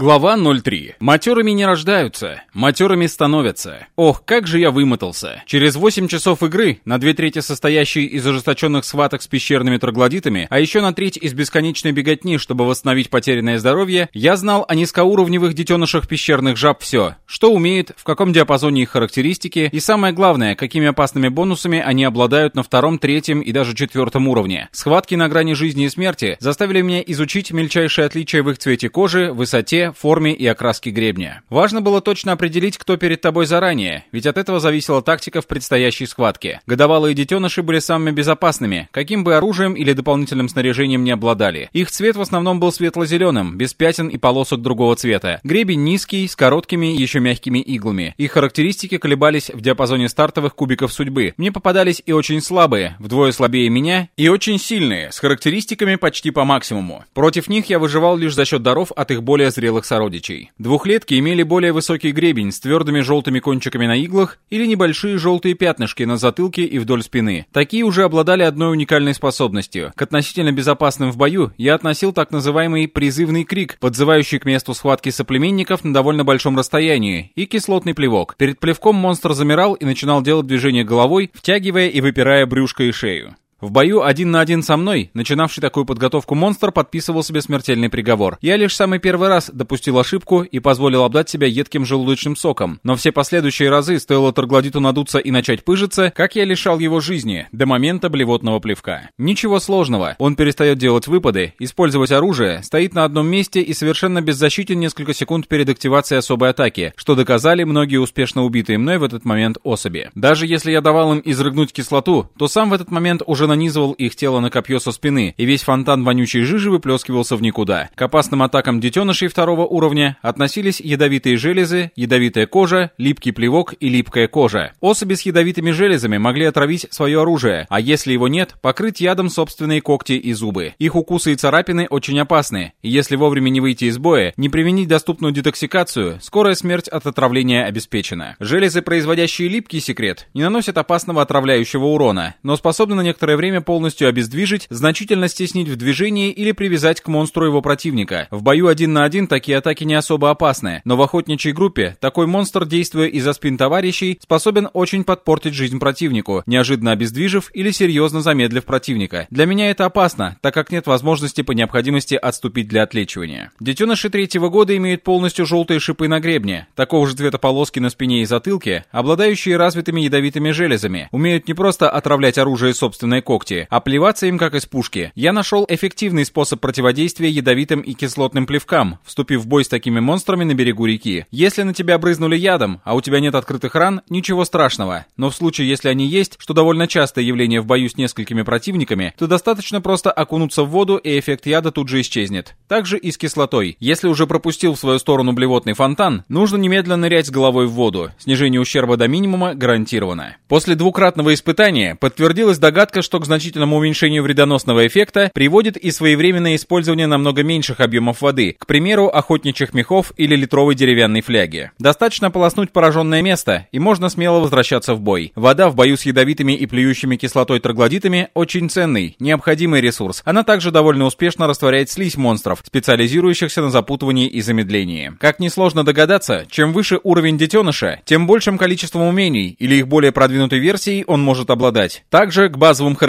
Глава 03. Матерами не рождаются, матерами становятся. Ох, как же я вымотался. Через 8 часов игры, на две трети состоящей из ожесточенных схваток с пещерными троглодитами, а еще на треть из бесконечной беготни, чтобы восстановить потерянное здоровье, я знал о низкоуровневых детенышах пещерных жаб все. Что умеют, в каком диапазоне их характеристики, и самое главное, какими опасными бонусами они обладают на втором, третьем и даже четвертом уровне. Схватки на грани жизни и смерти заставили меня изучить мельчайшие отличия в их цвете кожи, высоте, форме и окраске гребня. Важно было точно определить, кто перед тобой заранее, ведь от этого зависела тактика в предстоящей схватке. Годовалые детеныши были самыми безопасными, каким бы оружием или дополнительным снаряжением не обладали. Их цвет в основном был светло-зеленым, без пятен и полосок другого цвета. Гребень низкий, с короткими, еще мягкими иглами. Их характеристики колебались в диапазоне стартовых кубиков судьбы. Мне попадались и очень слабые, вдвое слабее меня, и очень сильные, с характеристиками почти по максимуму. Против них я выживал лишь за счет даров от их более зрелых зрелых сородичей. Двухлетки имели более высокий гребень с твердыми желтыми кончиками на иглах или небольшие желтые пятнышки на затылке и вдоль спины. Такие уже обладали одной уникальной способностью. К относительно безопасным в бою я относил так называемый призывный крик, подзывающий к месту схватки соплеменников на довольно большом расстоянии, и кислотный плевок. Перед плевком монстр замирал и начинал делать движение головой, втягивая и выпирая брюшко и шею. В бою один на один со мной, начинавший такую подготовку монстр подписывал себе смертельный приговор. Я лишь самый первый раз допустил ошибку и позволил обдать себя едким желудочным соком. Но все последующие разы стоило Торгладиту надуться и начать пыжиться, как я лишал его жизни, до момента блевотного плевка. Ничего сложного. Он перестает делать выпады, использовать оружие, стоит на одном месте и совершенно беззащитен несколько секунд перед активацией особой атаки, что доказали многие успешно убитые мной в этот момент особи. Даже если я давал им изрыгнуть кислоту, то сам в этот момент уже нанизывал их тело на копье со спины, и весь фонтан вонючей жижи выплескивался в никуда. К опасным атакам детенышей второго уровня относились ядовитые железы, ядовитая кожа, липкий плевок и липкая кожа. Особи с ядовитыми железами могли отравить свое оружие, а если его нет, покрыть ядом собственные когти и зубы. Их укусы и царапины очень опасны, и если вовремя не выйти из боя, не применить доступную детоксикацию, скорая смерть от отравления обеспечена. Железы, производящие липкий секрет, не наносят опасного отравляющего урона, но способны на некоторое время полностью обездвижить, значительно стеснить в движении или привязать к монстру его противника. В бою один на один такие атаки не особо опасны, но в охотничьей группе такой монстр, действуя из-за спин товарищей, способен очень подпортить жизнь противнику, неожиданно обездвижив или серьезно замедлив противника. Для меня это опасно, так как нет возможности по необходимости отступить для отлечивания. Детеныши третьего года имеют полностью желтые шипы на гребне, такого же цвета полоски на спине и затылке, обладающие развитыми ядовитыми железами, умеют не просто отравлять оружие собственной когти, а плеваться им как из пушки. Я нашел эффективный способ противодействия ядовитым и кислотным плевкам, вступив в бой с такими монстрами на берегу реки. Если на тебя брызнули ядом, а у тебя нет открытых ран, ничего страшного. Но в случае, если они есть, что довольно частое явление в бою с несколькими противниками, то достаточно просто окунуться в воду, и эффект яда тут же исчезнет. Также и с кислотой. Если уже пропустил в свою сторону блевотный фонтан, нужно немедленно нырять с головой в воду. Снижение ущерба до минимума гарантировано. После двукратного испытания подтвердилась догадка, что к значительному уменьшению вредоносного эффекта приводит и своевременное использование намного меньших объемов воды, к примеру, охотничьих мехов или литровой деревянной фляги. Достаточно полоснуть пораженное место, и можно смело возвращаться в бой. Вода в бою с ядовитыми и плюющими кислотой троглодитами очень ценный, необходимый ресурс. Она также довольно успешно растворяет слизь монстров, специализирующихся на запутывании и замедлении. Как несложно догадаться, чем выше уровень детеныша, тем большим количеством умений или их более продвинутой версией он может обладать. Также к базовым характеристикам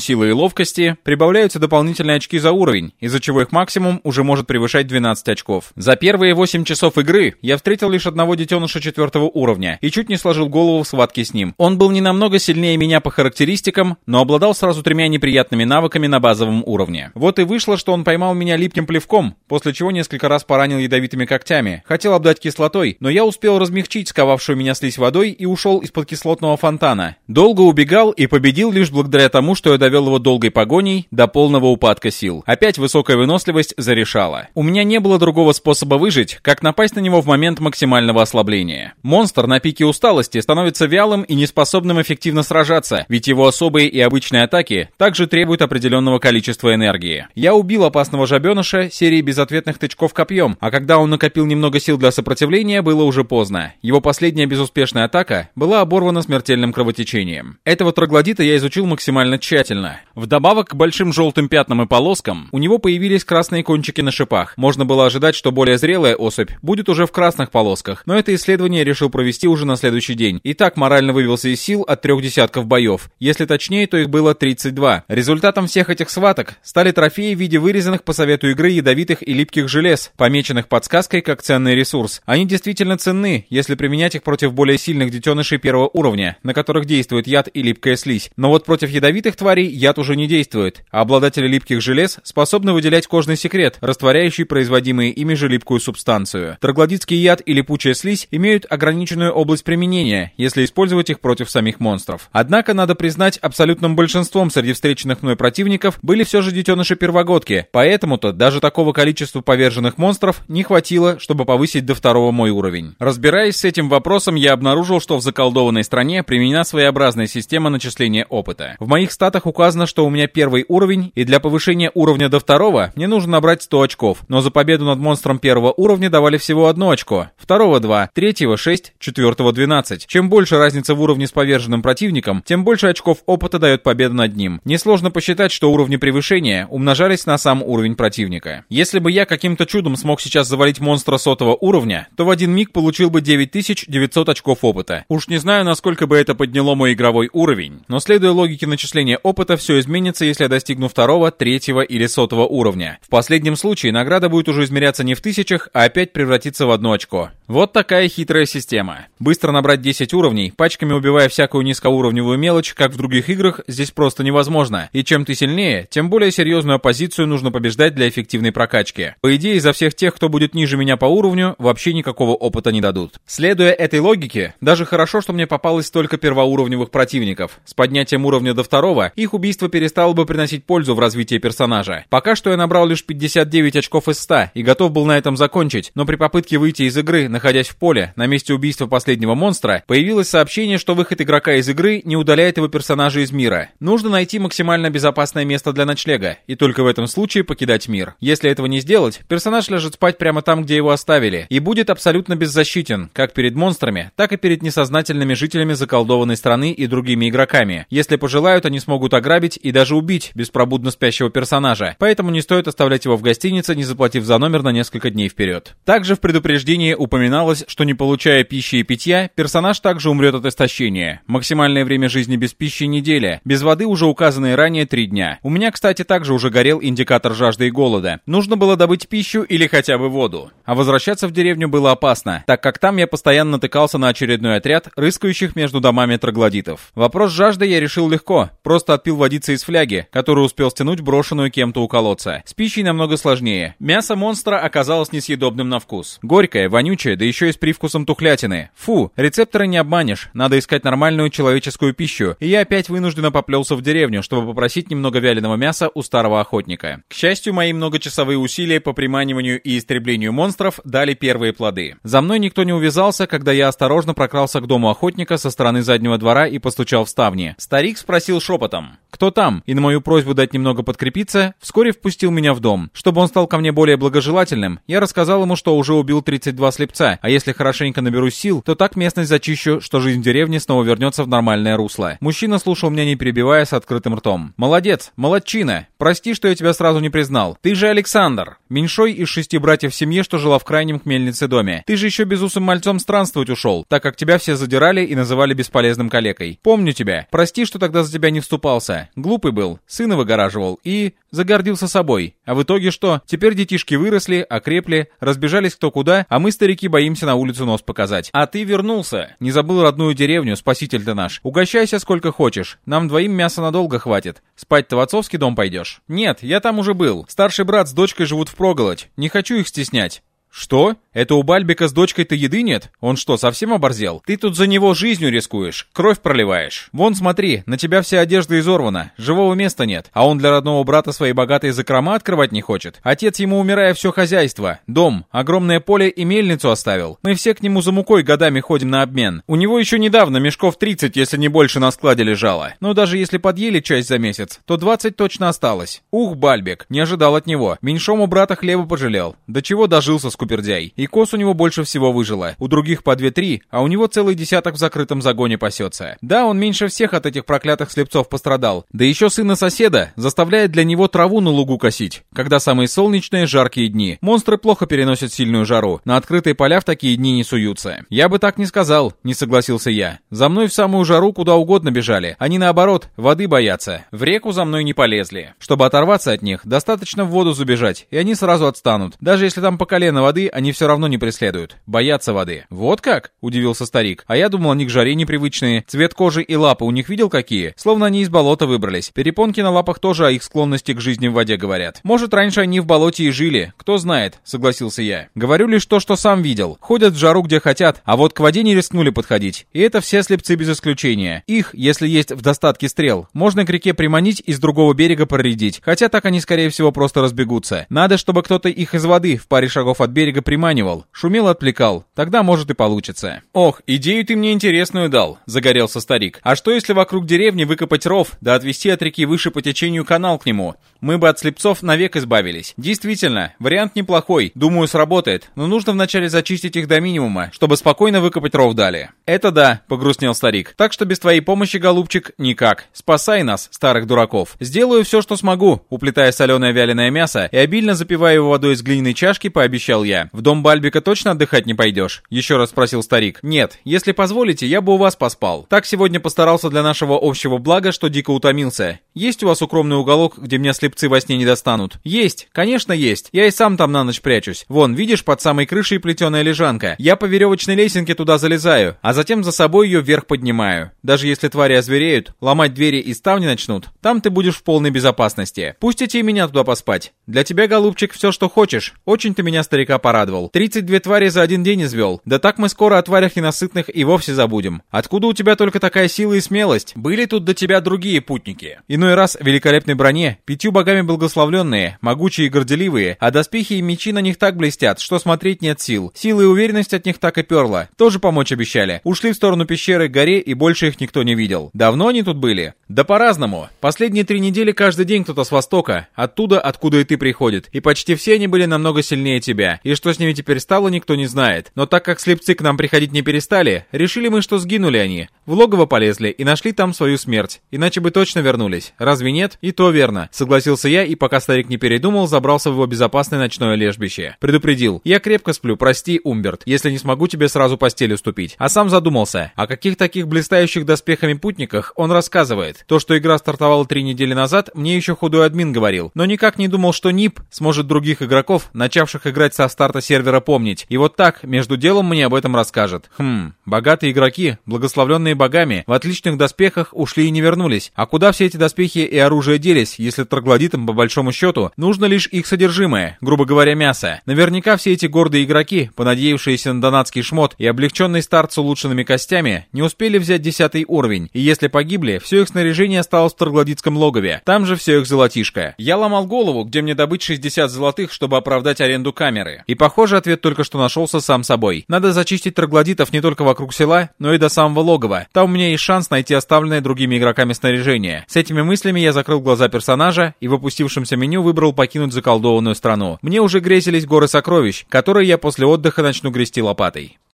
силы и ловкости прибавляются дополнительные очки за уровень, из-за чего их максимум уже может превышать 12 очков. За первые 8 часов игры я встретил лишь одного детеныша четвертого уровня и чуть не сложил голову в схватке с ним. Он был не намного сильнее меня по характеристикам, но обладал сразу тремя неприятными навыками на базовом уровне. Вот и вышло, что он поймал меня липким плевком, после чего несколько раз поранил ядовитыми когтями. Хотел обдать кислотой, но я успел размягчить сковавшую меня слизь водой и ушел из-под кислотного фонтана. Долго убегал и победил лишь благодаря тому, что я довел его долгой погоней до полного упадка сил. Опять высокая выносливость зарешала. У меня не было другого способа выжить, как напасть на него в момент максимального ослабления. Монстр на пике усталости становится вялым и неспособным эффективно сражаться, ведь его особые и обычные атаки также требуют определенного количества энергии. Я убил опасного жабеныша серией безответных тычков копьем, а когда он накопил немного сил для сопротивления, было уже поздно. Его последняя безуспешная атака была оборвана смертельным кровотечением. Этого троглодита я изучил максимально максимально тщательно. Вдобавок к большим желтым пятнам и полоскам, у него появились красные кончики на шипах. Можно было ожидать, что более зрелая особь будет уже в красных полосках, но это исследование решил провести уже на следующий день. И так морально вывелся из сил от трех десятков боев. Если точнее, то их было 32. Результатом всех этих схваток стали трофеи в виде вырезанных по совету игры ядовитых и липких желез, помеченных подсказкой как ценный ресурс. Они действительно ценны, если применять их против более сильных детенышей первого уровня, на которых действует яд и липкая слизь. Но вот против ядовитых тварей яд уже не действует, а обладатели липких желез способны выделять кожный секрет, растворяющий производимые ими же липкую субстанцию. Троглодитский яд и липучая слизь имеют ограниченную область применения, если использовать их против самих монстров. Однако, надо признать, абсолютным большинством среди встреченных мной противников были все же детеныши первогодки, поэтому-то даже такого количества поверженных монстров не хватило, чтобы повысить до второго мой уровень. Разбираясь с этим вопросом, я обнаружил, что в заколдованной стране применена своеобразная система начисления опыта. В моих статах указано, что у меня первый уровень, и для повышения уровня до второго мне нужно набрать 100 очков, но за победу над монстром первого уровня давали всего одно очко, второго 2, третьего 6, четвертого 12. Чем больше разница в уровне с поверженным противником, тем больше очков опыта дает победа над ним. Несложно посчитать, что уровни превышения умножались на сам уровень противника. Если бы я каким-то чудом смог сейчас завалить монстра сотого уровня, то в один миг получил бы 9900 очков опыта. Уж не знаю, насколько бы это подняло мой игровой уровень, но следуя логике начисления опыта, все изменится, если я достигну второго, третьего или сотого уровня. В последнем случае награда будет уже измеряться не в тысячах, а опять превратиться в одно очко. Вот такая хитрая система. Быстро набрать 10 уровней, пачками убивая всякую низкоуровневую мелочь, как в других играх, здесь просто невозможно. И чем ты сильнее, тем более серьезную оппозицию нужно побеждать для эффективной прокачки. По идее, из-за всех тех, кто будет ниже меня по уровню, вообще никакого опыта не дадут. Следуя этой логике, даже хорошо, что мне попалось столько первоуровневых противников. С поднятием уровня до второго, их убийство перестало бы приносить пользу в развитии персонажа. Пока что я набрал лишь 59 очков из 100 и готов был на этом закончить, но при попытке выйти из игры, находясь в поле, на месте убийства последнего монстра, появилось сообщение, что выход игрока из игры не удаляет его персонажа из мира. Нужно найти максимально безопасное место для ночлега, и только в этом случае покидать мир. Если этого не сделать, персонаж ляжет спать прямо там, где его оставили, и будет абсолютно беззащитен, как перед монстрами, так и перед несознательными жителями заколдованной страны и другими игроками. Если пожелают, они смогут ограбить и даже убить беспробудно спящего персонажа, поэтому не стоит оставлять его в гостинице, не заплатив за номер на несколько дней вперед. Также в предупреждении упоминалось, что не получая пищи и питья, персонаж также умрет от истощения. Максимальное время жизни без пищи неделя, без воды уже указанные ранее три дня. У меня, кстати, также уже горел индикатор жажды и голода. Нужно было добыть пищу или хотя бы воду. А возвращаться в деревню было опасно, так как там я постоянно натыкался на очередной отряд, рыскающих между домами троглодитов. Вопрос жажды я решил легко, просто отпил водицы из фляги, которую успел стянуть брошенную кем-то у колодца. С пищей намного сложнее. Мясо монстра оказалось несъедобным на вкус. Горькое, вонючее, да еще и с привкусом тухлятины. Фу, рецепторы не обманешь, надо искать нормальную человеческую пищу. И я опять вынужденно поплелся в деревню, чтобы попросить немного вяленого мяса у старого охотника. К счастью, мои многочасовые усилия по приманиванию и истреблению монстров дали первые плоды. За мной никто не увязался, когда я осторожно прокрался к дому охотника со стороны заднего двора и постучал в ставни. Старик спросил шепотом, кто там, и на мою просьбу дать немного подкрепиться, вскоре впустил меня в дом. Чтобы он стал ко мне более благожелательным, я рассказал ему, что уже убил 32 слепца, а если хорошенько наберу сил, то так местность зачищу, что жизнь в деревне снова вернется в нормальное русло. Мужчина слушал меня не перебивая с открытым ртом. «Молодец, молодчина! Прости, что я тебя сразу не признал. Ты же Александр, меньшой из шести братьев в семье, что жила в крайнем к мельнице доме. Ты же еще безусым мальцом странствовать ушел, так как тебя все задирали и называли бесполезным калекой. Помню тебя. Прости, что тогда за тебя не вступался. Глупый был, сына выгораживал и... загордился собой. А в итоге что? Теперь детишки выросли, окрепли, разбежались кто куда, а мы, старики, боимся на улицу нос показать. А ты вернулся. Не забыл родную деревню, спаситель ты наш. Угощайся сколько хочешь. Нам двоим мяса надолго хватит. Спать-то в отцовский дом пойдешь? Нет, я там уже был. Старший брат с дочкой живут в проголодь. Не хочу их стеснять. «Что? Это у Бальбика с дочкой-то еды нет? Он что, совсем оборзел? Ты тут за него жизнью рискуешь, кровь проливаешь. Вон смотри, на тебя вся одежда изорвана, живого места нет. А он для родного брата свои богатые закрома открывать не хочет. Отец ему, умирая, все хозяйство, дом, огромное поле и мельницу оставил. Мы все к нему за мукой годами ходим на обмен. У него еще недавно мешков 30, если не больше, на складе лежало. Но даже если подъели часть за месяц, то 20 точно осталось. Ух, Бальбик, не ожидал от него. Меньшому брата хлеба пожалел. До чего дожился скупердяй. И кос у него больше всего выжило. У других по 2-3, а у него целый десяток в закрытом загоне пасется. Да, он меньше всех от этих проклятых слепцов пострадал. Да еще сына соседа заставляет для него траву на лугу косить, когда самые солнечные жаркие дни. Монстры плохо переносят сильную жару. На открытые поля в такие дни не суются. Я бы так не сказал, не согласился я. За мной в самую жару куда угодно бежали. Они наоборот, воды боятся. В реку за мной не полезли. Чтобы оторваться от них, достаточно в воду забежать, и они сразу отстанут. Даже если там по колено воды, они все равно не преследуют. Боятся воды. Вот как? Удивился старик. А я думал, они к жаре непривычные. Цвет кожи и лапы у них видел какие? Словно они из болота выбрались. Перепонки на лапах тоже о их склонности к жизни в воде говорят. Может, раньше они в болоте и жили. Кто знает, согласился я. Говорю лишь то, что сам видел. Ходят в жару где хотят, а вот к воде не рискнули подходить. И это все слепцы без исключения. Их, если есть в достатке стрел, можно к реке приманить и с другого берега проредить. Хотя так они, скорее всего, просто разбегутся. Надо, чтобы кто-то их из воды в паре шагов от приманивал. Шумел, отвлекал. Тогда, может, и получится. Ох, идею ты мне интересную дал, загорелся старик. А что, если вокруг деревни выкопать ров, да отвести от реки выше по течению канал к нему? Мы бы от слепцов навек избавились. Действительно, вариант неплохой. Думаю, сработает. Но нужно вначале зачистить их до минимума, чтобы спокойно выкопать ров дали. Это да, погрустнел старик. Так что без твоей помощи, голубчик, никак. Спасай нас, старых дураков. Сделаю все, что смогу, уплетая соленое вяленое мясо и обильно запивая его водой из глиняной чашки, пообещал я. В дом Бальбика точно отдыхать не пойдешь? Еще раз спросил старик. Нет, если позволите, я бы у вас поспал. Так сегодня постарался для нашего общего блага, что дико утомился. Есть у вас укромный уголок, где меня слепцы во сне не достанут? Есть, конечно есть. Я и сам там на ночь прячусь. Вон, видишь, под самой крышей плетеная лежанка. Я по веревочной лесенке туда залезаю, а затем за собой ее вверх поднимаю. Даже если твари озвереют, ломать двери и ставни начнут, там ты будешь в полной безопасности. Пустите и меня туда поспать. Для тебя, голубчик, все, что хочешь. Очень ты меня, старика, порадовал. 32 твари за один день извел. Да так мы скоро о тварях ненасытных и вовсе забудем. Откуда у тебя только такая сила и смелость? Были тут до тебя другие путники. Иной раз в великолепной броне, пятью богами благословленные, могучие и горделивые, а доспехи и мечи на них так блестят, что смотреть нет сил. Сила и уверенность от них так и перла. Тоже помочь обещали. Ушли в сторону пещеры к горе, и больше их никто не видел. Давно они тут были? Да по-разному. Последние три недели каждый день кто-то с востока, оттуда, откуда и ты приходит. И почти все они были намного сильнее тебя. И что с ними теперь стало, никто не знает. Но так как слепцы к нам приходить не перестали, решили мы, что сгинули они. В логово полезли и нашли там свою смерть. Иначе бы точно вернулись. Разве нет? И то верно. Согласился я, и пока старик не передумал, забрался в его безопасное ночное лежбище. Предупредил. Я крепко сплю, прости, Умберт, если не смогу тебе сразу постель уступить. А сам задумался, о каких таких блистающих доспехами путниках он рассказывает. То, что игра стартовала три недели назад, мне еще худой админ говорил. Но никак не думал, что НИП сможет других игроков, начавших играть со старта сервера, помнить. И вот так, между делом мне об этом расскажет. Хм, богатые игроки, благословленные богами, в отличных доспехах ушли и не вернулись. А куда все эти доспехи и оружие делись, если троглодитам, по большому счету, нужно лишь их содержимое, грубо говоря, мясо? Наверняка все эти гордые игроки, понадеявшиеся на донатский шмот и облегченный старт с улучшенными костями, не успели взять десятый уровень, и если погибли, все их снаряжение осталось в троглодитском логове. Там же все их золотишко. Я ломал голову, где мне добыть 60 золотых, чтобы оправдать аренду камеры. И похоже, ответ только что нашелся сам собой. Надо зачистить троглодитов не только вокруг села, но и до самого логова. Там у меня есть шанс найти оставленное другими игроками снаряжение. С этими мыслями я закрыл глаза персонажа и в опустившемся меню выбрал покинуть заколдованную страну. Мне уже грезились горы сокровищ, которые я после отдыха начну грести лопатой.